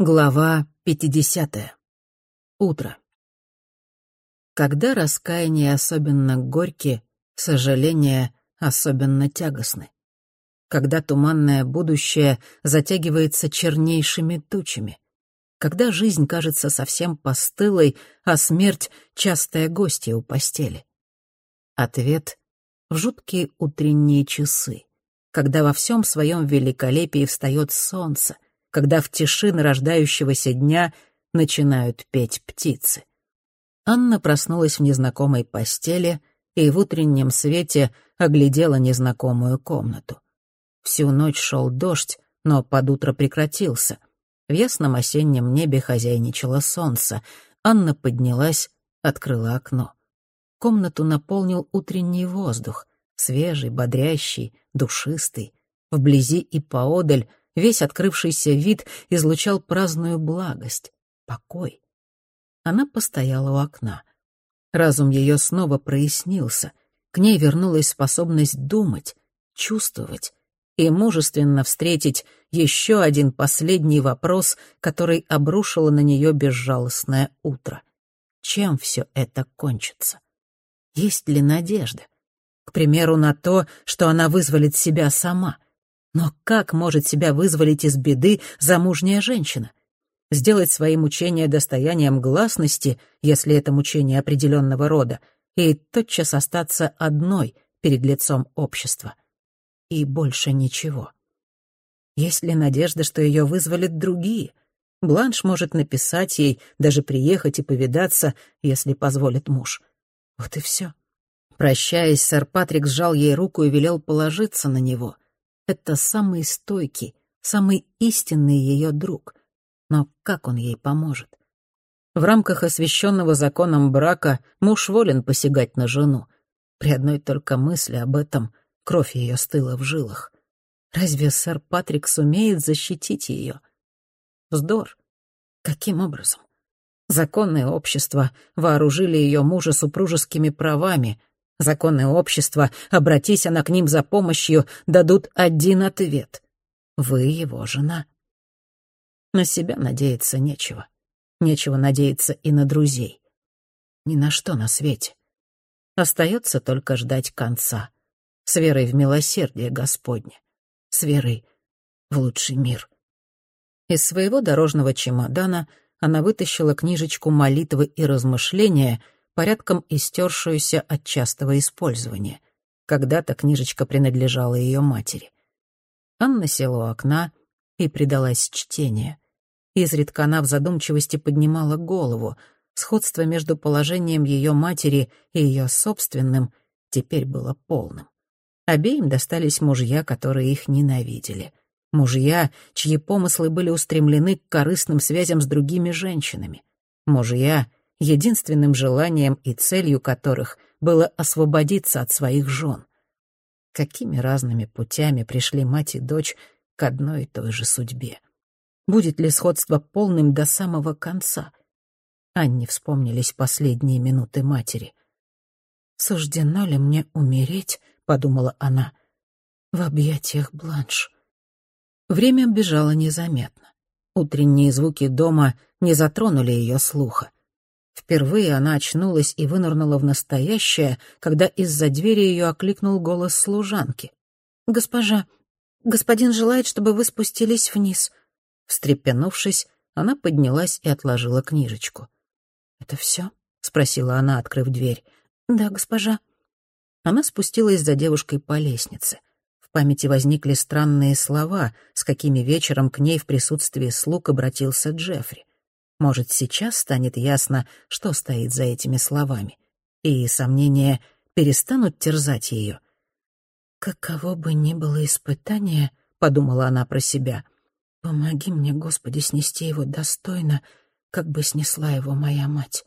Глава 50. Утро. Когда раскаяние особенно горькие, сожаления особенно тягостны. Когда туманное будущее затягивается чернейшими тучами. Когда жизнь кажется совсем постылой, а смерть — частая гостья у постели. Ответ — в жуткие утренние часы, когда во всем своем великолепии встает солнце, когда в тиши нарождающегося дня начинают петь птицы. Анна проснулась в незнакомой постели и в утреннем свете оглядела незнакомую комнату. Всю ночь шел дождь, но под утро прекратился. В ясном осеннем небе хозяйничало солнце. Анна поднялась, открыла окно. Комнату наполнил утренний воздух, свежий, бодрящий, душистый. Вблизи и поодаль Весь открывшийся вид излучал праздную благость, покой. Она постояла у окна. Разум ее снова прояснился. К ней вернулась способность думать, чувствовать и мужественно встретить еще один последний вопрос, который обрушило на нее безжалостное утро. Чем все это кончится? Есть ли надежда? К примеру, на то, что она вызволит себя сама — но как может себя вызволить из беды замужняя женщина? Сделать свои мучения достоянием гласности, если это мучение определенного рода, и тотчас остаться одной перед лицом общества. И больше ничего. Есть ли надежда, что ее вызволят другие? Бланш может написать ей, даже приехать и повидаться, если позволит муж. Вот и все. Прощаясь, сэр Патрик сжал ей руку и велел положиться на него — это самый стойкий, самый истинный ее друг. Но как он ей поможет? В рамках освященного законом брака муж волен посягать на жену. При одной только мысли об этом кровь ее стыла в жилах. Разве сэр Патрик сумеет защитить ее? Вздор. Каким образом? Законное общество вооружили ее мужа супружескими правами, Законное общество, обратись она к ним за помощью, дадут один ответ. Вы его жена. На себя надеяться нечего. Нечего надеяться и на друзей. Ни на что на свете. Остается только ждать конца. С верой в милосердие Господне. С верой в лучший мир. Из своего дорожного чемодана она вытащила книжечку молитвы и размышления — порядком истершуюся от частого использования. Когда-то книжечка принадлежала ее матери. Анна села у окна и предалась чтению. Изредка она в задумчивости поднимала голову. Сходство между положением ее матери и ее собственным теперь было полным. Обеим достались мужья, которые их ненавидели. Мужья, чьи помыслы были устремлены к корыстным связям с другими женщинами. Мужья, единственным желанием и целью которых было освободиться от своих жен. Какими разными путями пришли мать и дочь к одной и той же судьбе? Будет ли сходство полным до самого конца? Анне вспомнились последние минуты матери. «Суждено ли мне умереть?» — подумала она. «В объятиях Бланш». Время бежало незаметно. Утренние звуки дома не затронули ее слуха. Впервые она очнулась и вынырнула в настоящее, когда из-за двери ее окликнул голос служанки. «Госпожа, господин желает, чтобы вы спустились вниз». Встрепенувшись, она поднялась и отложила книжечку. «Это все?» — спросила она, открыв дверь. «Да, госпожа». Она спустилась за девушкой по лестнице. В памяти возникли странные слова, с какими вечером к ней в присутствии слуг обратился Джеффри. Может, сейчас станет ясно, что стоит за этими словами, и сомнения перестанут терзать ее. «Каково бы ни было испытание», — подумала она про себя, — «помоги мне, Господи, снести его достойно, как бы снесла его моя мать».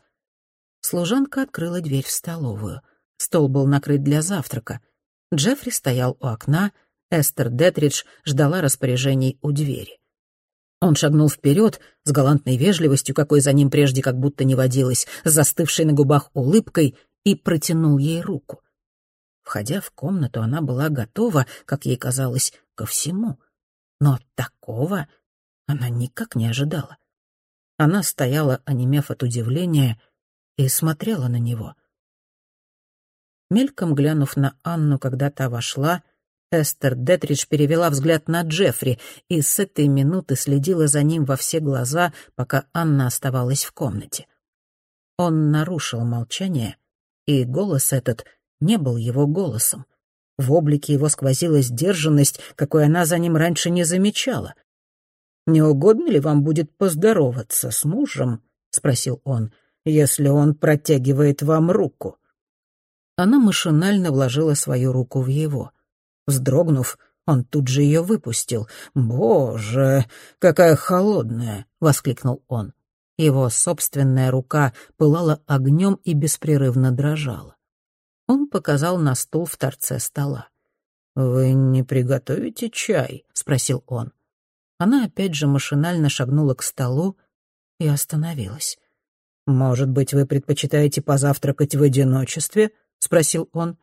Служанка открыла дверь в столовую. Стол был накрыт для завтрака. Джеффри стоял у окна, Эстер Детридж ждала распоряжений у двери. Он шагнул вперед с галантной вежливостью, какой за ним прежде как будто не водилось, с застывшей на губах улыбкой, и протянул ей руку. Входя в комнату, она была готова, как ей казалось, ко всему. Но такого она никак не ожидала. Она стояла, онемев от удивления, и смотрела на него. Мельком глянув на Анну, когда та вошла, Эстер Детридж перевела взгляд на Джеффри и с этой минуты следила за ним во все глаза, пока Анна оставалась в комнате. Он нарушил молчание, и голос этот не был его голосом. В облике его сквозила сдержанность, какой она за ним раньше не замечала. «Не угодно ли вам будет поздороваться с мужем?» — спросил он, — «если он протягивает вам руку». Она машинально вложила свою руку в его. Вздрогнув, он тут же ее выпустил. «Боже, какая холодная!» — воскликнул он. Его собственная рука пылала огнем и беспрерывно дрожала. Он показал на стул в торце стола. «Вы не приготовите чай?» — спросил он. Она опять же машинально шагнула к столу и остановилась. «Может быть, вы предпочитаете позавтракать в одиночестве?» — спросил он.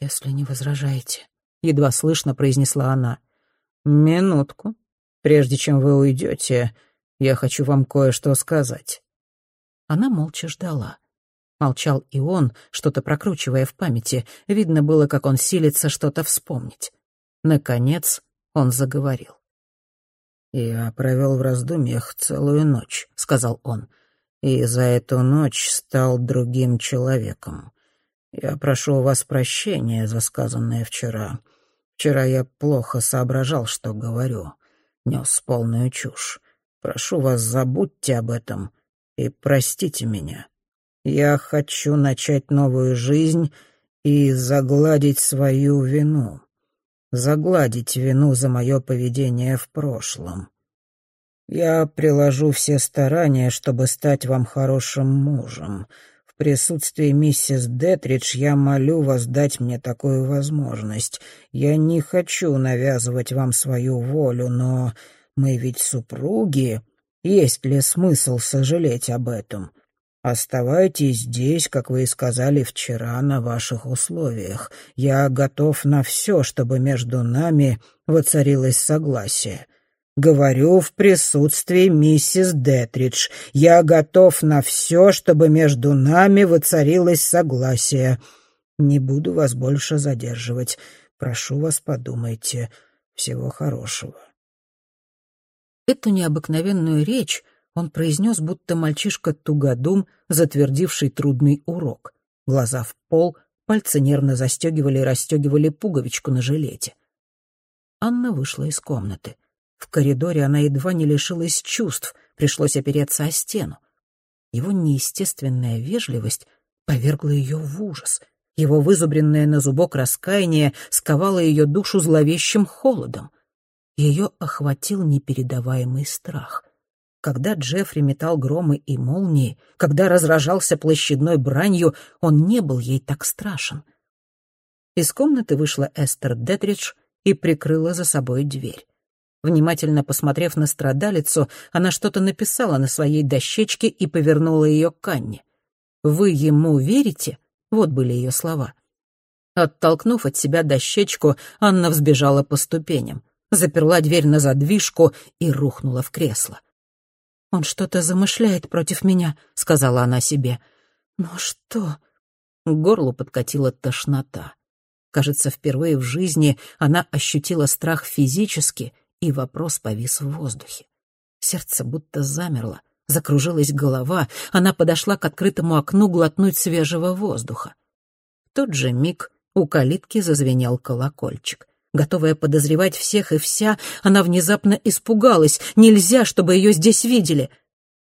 «Если не возражаете», — едва слышно произнесла она. «Минутку. Прежде чем вы уйдете, я хочу вам кое-что сказать». Она молча ждала. Молчал и он, что-то прокручивая в памяти. Видно было, как он силится что-то вспомнить. Наконец он заговорил. «Я провел в раздумьях целую ночь», — сказал он, — «и за эту ночь стал другим человеком. Я прошу у вас прощения за сказанное вчера. Вчера я плохо соображал, что говорю, нес полную чушь. Прошу вас, забудьте об этом и простите меня. Я хочу начать новую жизнь и загладить свою вину» загладить вину за мое поведение в прошлом. Я приложу все старания, чтобы стать вам хорошим мужем. Присутствии миссис Детридж я молю вас дать мне такую возможность. Я не хочу навязывать вам свою волю, но мы ведь супруги. Есть ли смысл сожалеть об этом? Оставайтесь здесь, как вы и сказали вчера, на ваших условиях. Я готов на все, чтобы между нами воцарилось согласие. Говорю в присутствии миссис Детридж. Я готов на все, чтобы между нами воцарилось согласие. Не буду вас больше задерживать. Прошу вас, подумайте. Всего хорошего. Эту необыкновенную речь он произнес, будто мальчишка-тугодум, затвердивший трудный урок. Глаза в пол, пальцы нервно застегивали и расстегивали пуговичку на жилете. Анна вышла из комнаты. В коридоре она едва не лишилась чувств, пришлось опереться о стену. Его неестественная вежливость повергла ее в ужас. Его вызубренное на зубок раскаяние сковало ее душу зловещим холодом. Ее охватил непередаваемый страх. Когда Джеффри метал громы и молнии, когда разражался площадной бранью, он не был ей так страшен. Из комнаты вышла Эстер Детридж и прикрыла за собой дверь. Внимательно посмотрев на страдалицу, она что-то написала на своей дощечке и повернула ее к Анне. «Вы ему верите?» — вот были ее слова. Оттолкнув от себя дощечку, Анна взбежала по ступеням, заперла дверь на задвижку и рухнула в кресло. «Он что-то замышляет против меня», — сказала она себе. «Но что?» К горлу подкатила тошнота. Кажется, впервые в жизни она ощутила страх физически, и вопрос повис в воздухе. Сердце будто замерло, закружилась голова, она подошла к открытому окну глотнуть свежего воздуха. В тот же миг у калитки зазвенел колокольчик. Готовая подозревать всех и вся, она внезапно испугалась. Нельзя, чтобы ее здесь видели.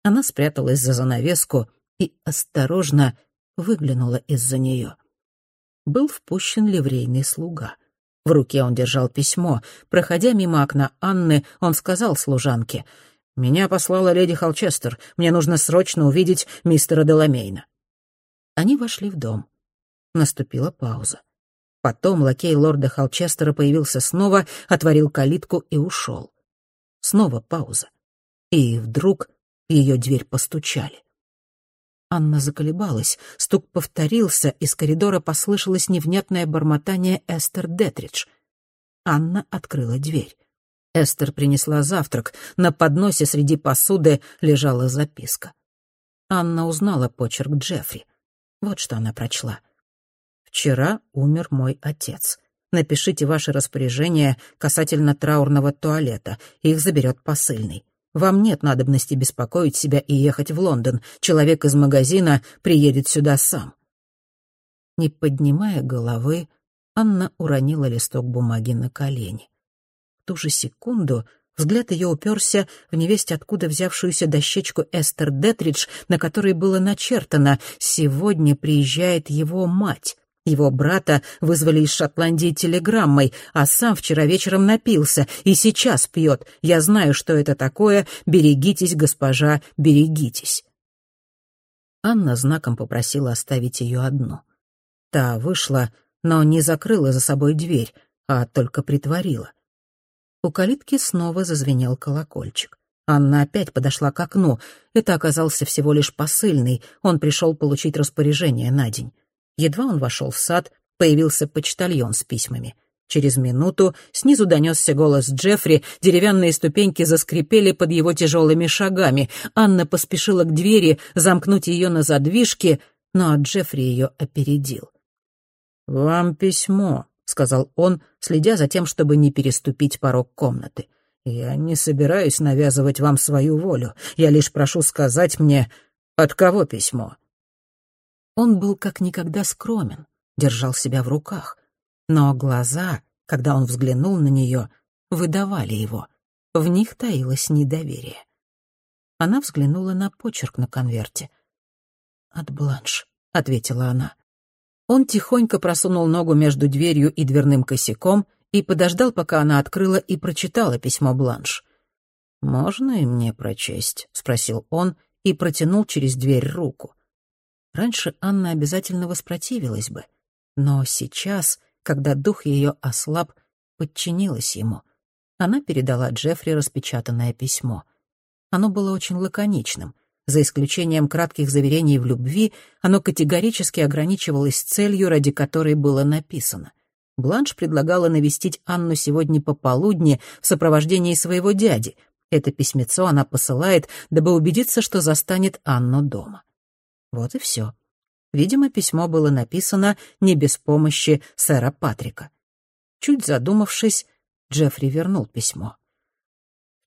Она спряталась за занавеску и осторожно выглянула из-за нее. Был впущен ливрейный слуга. В руке он держал письмо. Проходя мимо окна Анны, он сказал служанке, «Меня послала леди Холчестер. Мне нужно срочно увидеть мистера Деламейна». Они вошли в дом. Наступила пауза. Потом лакей лорда Холчестера появился снова, отворил калитку и ушел. Снова пауза. И вдруг ее дверь постучали. Анна заколебалась, стук повторился, из коридора послышалось невнятное бормотание Эстер Детридж. Анна открыла дверь. Эстер принесла завтрак. На подносе среди посуды лежала записка. Анна узнала почерк Джеффри. Вот что она прочла. «Вчера умер мой отец. Напишите ваши распоряжения касательно траурного туалета. Их заберет посыльный. Вам нет надобности беспокоить себя и ехать в Лондон. Человек из магазина приедет сюда сам». Не поднимая головы, Анна уронила листок бумаги на колени. В ту же секунду взгляд ее уперся в невесть откуда взявшуюся дощечку Эстер Детридж, на которой было начертано «Сегодня приезжает его мать». Его брата вызвали из Шотландии телеграммой, а сам вчера вечером напился и сейчас пьет. Я знаю, что это такое. Берегитесь, госпожа, берегитесь. Анна знаком попросила оставить ее одну. Та вышла, но не закрыла за собой дверь, а только притворила. У калитки снова зазвенел колокольчик. Анна опять подошла к окну. Это оказался всего лишь посыльный. Он пришел получить распоряжение на день. Едва он вошел в сад, появился почтальон с письмами. Через минуту снизу донесся голос Джеффри, деревянные ступеньки заскрипели под его тяжелыми шагами. Анна поспешила к двери замкнуть ее на задвижке, но Джеффри ее опередил. «Вам письмо», — сказал он, следя за тем, чтобы не переступить порог комнаты. «Я не собираюсь навязывать вам свою волю. Я лишь прошу сказать мне, от кого письмо». Он был как никогда скромен, держал себя в руках. Но глаза, когда он взглянул на нее, выдавали его. В них таилось недоверие. Она взглянула на почерк на конверте. «От Бланш», — ответила она. Он тихонько просунул ногу между дверью и дверным косяком и подождал, пока она открыла и прочитала письмо Бланш. «Можно и мне прочесть?» — спросил он и протянул через дверь руку. Раньше Анна обязательно воспротивилась бы, но сейчас, когда дух ее ослаб, подчинилась ему. Она передала Джеффри распечатанное письмо. Оно было очень лаконичным. За исключением кратких заверений в любви, оно категорически ограничивалось целью, ради которой было написано. Бланш предлагала навестить Анну сегодня пополудни в сопровождении своего дяди. Это письмецо она посылает, дабы убедиться, что застанет Анну дома. Вот и все. Видимо, письмо было написано не без помощи сэра Патрика. Чуть задумавшись, Джеффри вернул письмо.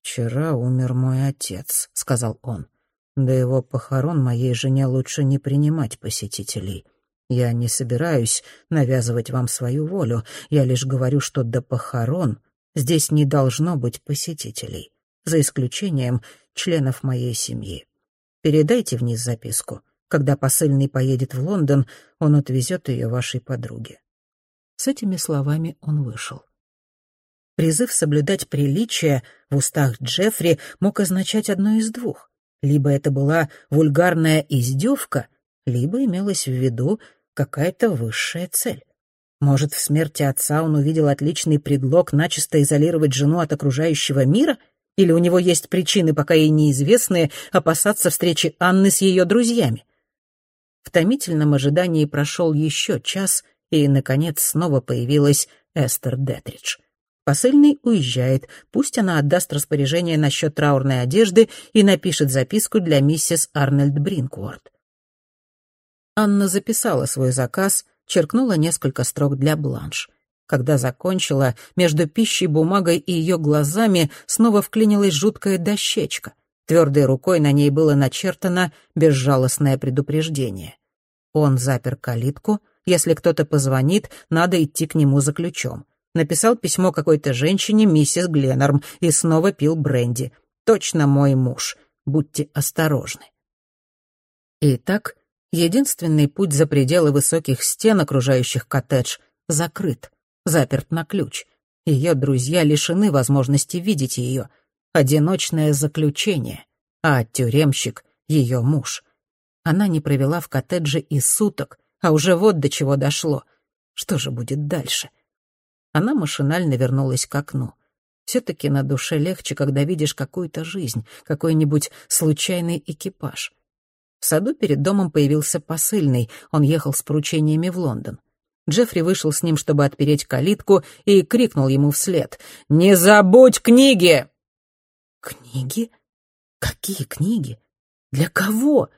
«Вчера умер мой отец», — сказал он. До его похорон моей жене лучше не принимать посетителей. Я не собираюсь навязывать вам свою волю, я лишь говорю, что до похорон здесь не должно быть посетителей, за исключением членов моей семьи. Передайте вниз записку. Когда посыльный поедет в Лондон, он отвезет ее вашей подруге». С этими словами он вышел. Призыв соблюдать приличие в устах Джеффри мог означать одно из двух. Либо это была вульгарная издевка, либо имелась в виду какая-то высшая цель. Может, в смерти отца он увидел отличный предлог начисто изолировать жену от окружающего мира? Или у него есть причины, пока ей неизвестные, опасаться встречи Анны с ее друзьями? В томительном ожидании прошел еще час, и, наконец, снова появилась Эстер Детридж. Посыльный уезжает, пусть она отдаст распоряжение насчет траурной одежды и напишет записку для миссис Арнольд Бринкворт. Анна записала свой заказ, черкнула несколько строк для бланш. Когда закончила, между пищей, бумагой и ее глазами снова вклинилась жуткая дощечка. Твердой рукой на ней было начертано безжалостное предупреждение. Он запер калитку. Если кто-то позвонит, надо идти к нему за ключом написал письмо какой-то женщине, миссис Гленнорм, и снова пил бренди. Точно мой муж. Будьте осторожны. Итак, единственный путь за пределы высоких стен, окружающих коттедж, закрыт, заперт на ключ. Ее друзья лишены возможности видеть ее. Одиночное заключение, а тюремщик — ее муж. Она не провела в коттедже и суток, а уже вот до чего дошло. Что же будет дальше? — она машинально вернулась к окну. Все-таки на душе легче, когда видишь какую-то жизнь, какой-нибудь случайный экипаж. В саду перед домом появился посыльный, он ехал с поручениями в Лондон. Джеффри вышел с ним, чтобы отпереть калитку, и крикнул ему вслед. «Не забудь книги!» «Книги? Какие книги? Для кого?»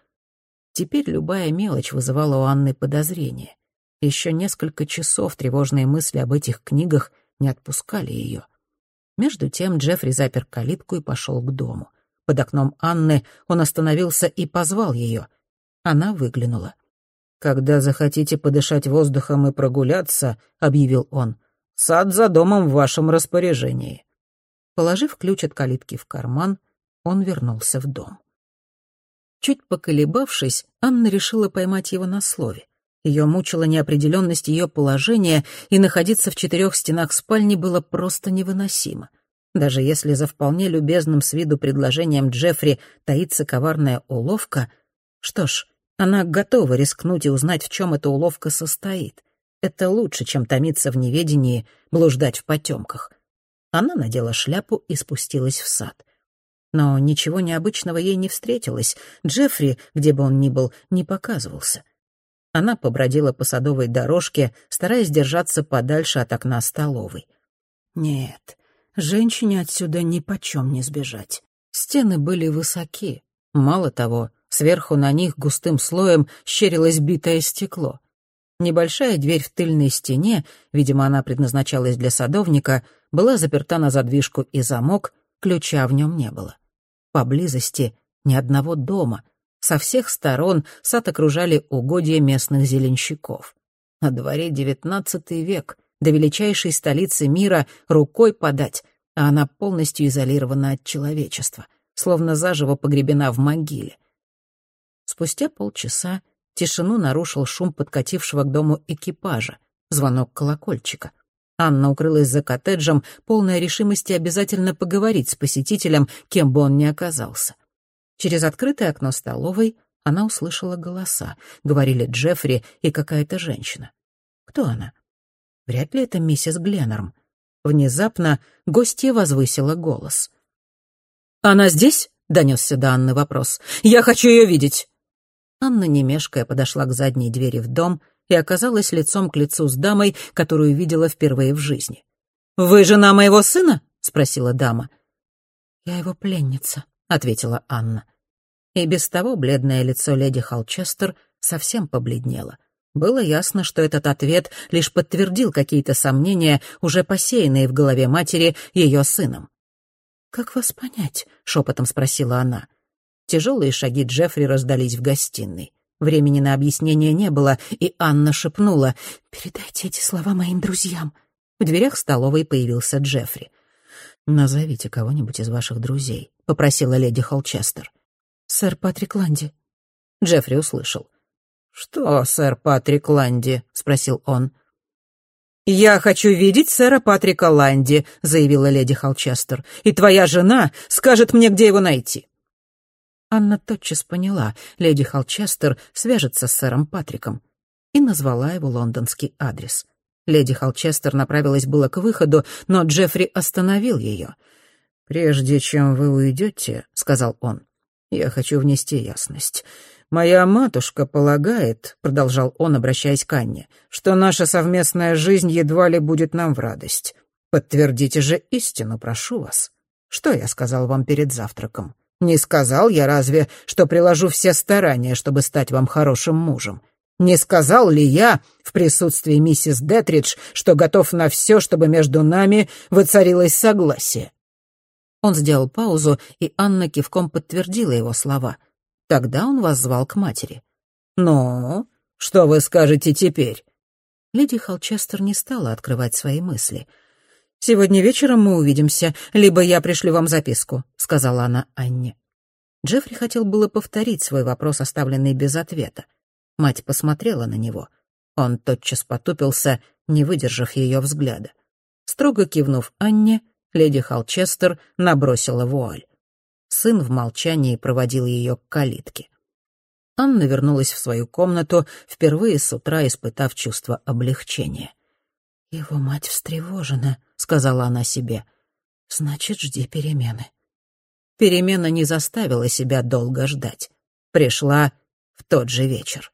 Теперь любая мелочь вызывала у Анны подозрение. Еще несколько часов тревожные мысли об этих книгах не отпускали ее. Между тем Джеффри запер калитку и пошел к дому. Под окном Анны он остановился и позвал ее. Она выглянула. «Когда захотите подышать воздухом и прогуляться», — объявил он, — «сад за домом в вашем распоряжении». Положив ключ от калитки в карман, он вернулся в дом. Чуть поколебавшись, Анна решила поймать его на слове. Ее мучила неопределенность ее положения, и находиться в четырех стенах спальни было просто невыносимо. Даже если за вполне любезным с виду предложением Джеффри таится коварная уловка, что ж, она готова рискнуть и узнать, в чем эта уловка состоит. Это лучше, чем томиться в неведении, блуждать в потемках. Она надела шляпу и спустилась в сад. Но ничего необычного ей не встретилось. Джеффри, где бы он ни был, не показывался. Она побродила по садовой дорожке, стараясь держаться подальше от окна столовой. Нет, женщине отсюда ни почем не сбежать. Стены были высоки. Мало того, Сверху на них густым слоем щерилось битое стекло. Небольшая дверь в тыльной стене, видимо, она предназначалась для садовника, была заперта на задвижку и замок, ключа в нем не было. Поблизости ни одного дома. Со всех сторон сад окружали угодья местных зеленщиков. На дворе девятнадцатый век, до величайшей столицы мира рукой подать, а она полностью изолирована от человечества, словно заживо погребена в могиле. Спустя полчаса тишину нарушил шум подкатившего к дому экипажа, звонок колокольчика. Анна укрылась за коттеджем, полная решимости обязательно поговорить с посетителем, кем бы он ни оказался. Через открытое окно столовой она услышала голоса. Говорили Джеффри и какая-то женщина. Кто она? Вряд ли это миссис Гленнерм. Внезапно гостья возвысила голос. «Она здесь?» — донесся до Анны вопрос. «Я хочу ее видеть!» Анна, не мешкая, подошла к задней двери в дом и оказалась лицом к лицу с дамой, которую видела впервые в жизни. «Вы жена моего сына?» — спросила дама. «Я его пленница», — ответила Анна. И без того бледное лицо леди Холчестер совсем побледнело. Было ясно, что этот ответ лишь подтвердил какие-то сомнения, уже посеянные в голове матери ее сыном. «Как вас понять?» — шепотом спросила она. Тяжелые шаги Джеффри раздались в гостиной. Времени на объяснение не было, и Анна шепнула «Передайте эти слова моим друзьям». В дверях столовой появился Джеффри. «Назовите кого-нибудь из ваших друзей», — попросила леди Холчестер. «Сэр Патрик Ланди». Джеффри услышал. «Что, сэр Патрик Ланди?» — спросил он. «Я хочу видеть сэра Патрика Ланди», — заявила леди Холчестер. «И твоя жена скажет мне, где его найти». Анна тотчас поняла, леди Холчестер свяжется с сэром Патриком, и назвала его лондонский адрес. Леди Холчестер направилась было к выходу, но Джеффри остановил ее. «Прежде чем вы уйдете», — сказал он, — «я хочу внести ясность. Моя матушка полагает, — продолжал он, обращаясь к Анне, — что наша совместная жизнь едва ли будет нам в радость. Подтвердите же истину, прошу вас. Что я сказал вам перед завтраком? Не сказал я разве, что приложу все старания, чтобы стать вам хорошим мужем? Не сказал ли я в присутствии миссис Детридж, что готов на все, чтобы между нами воцарилось согласие?» Он сделал паузу, и Анна кивком подтвердила его слова. Тогда он воззвал к матери. «Ну, что вы скажете теперь?» Леди Холчестер не стала открывать свои мысли — «Сегодня вечером мы увидимся, либо я пришлю вам записку», — сказала она Анне. Джеффри хотел было повторить свой вопрос, оставленный без ответа. Мать посмотрела на него. Он тотчас потупился, не выдержав ее взгляда. Строго кивнув Анне, леди Холчестер набросила вуаль. Сын в молчании проводил ее к калитке. Анна вернулась в свою комнату, впервые с утра испытав чувство облегчения. «Его мать встревожена», — сказала она себе. «Значит, жди перемены». Перемена не заставила себя долго ждать. Пришла в тот же вечер.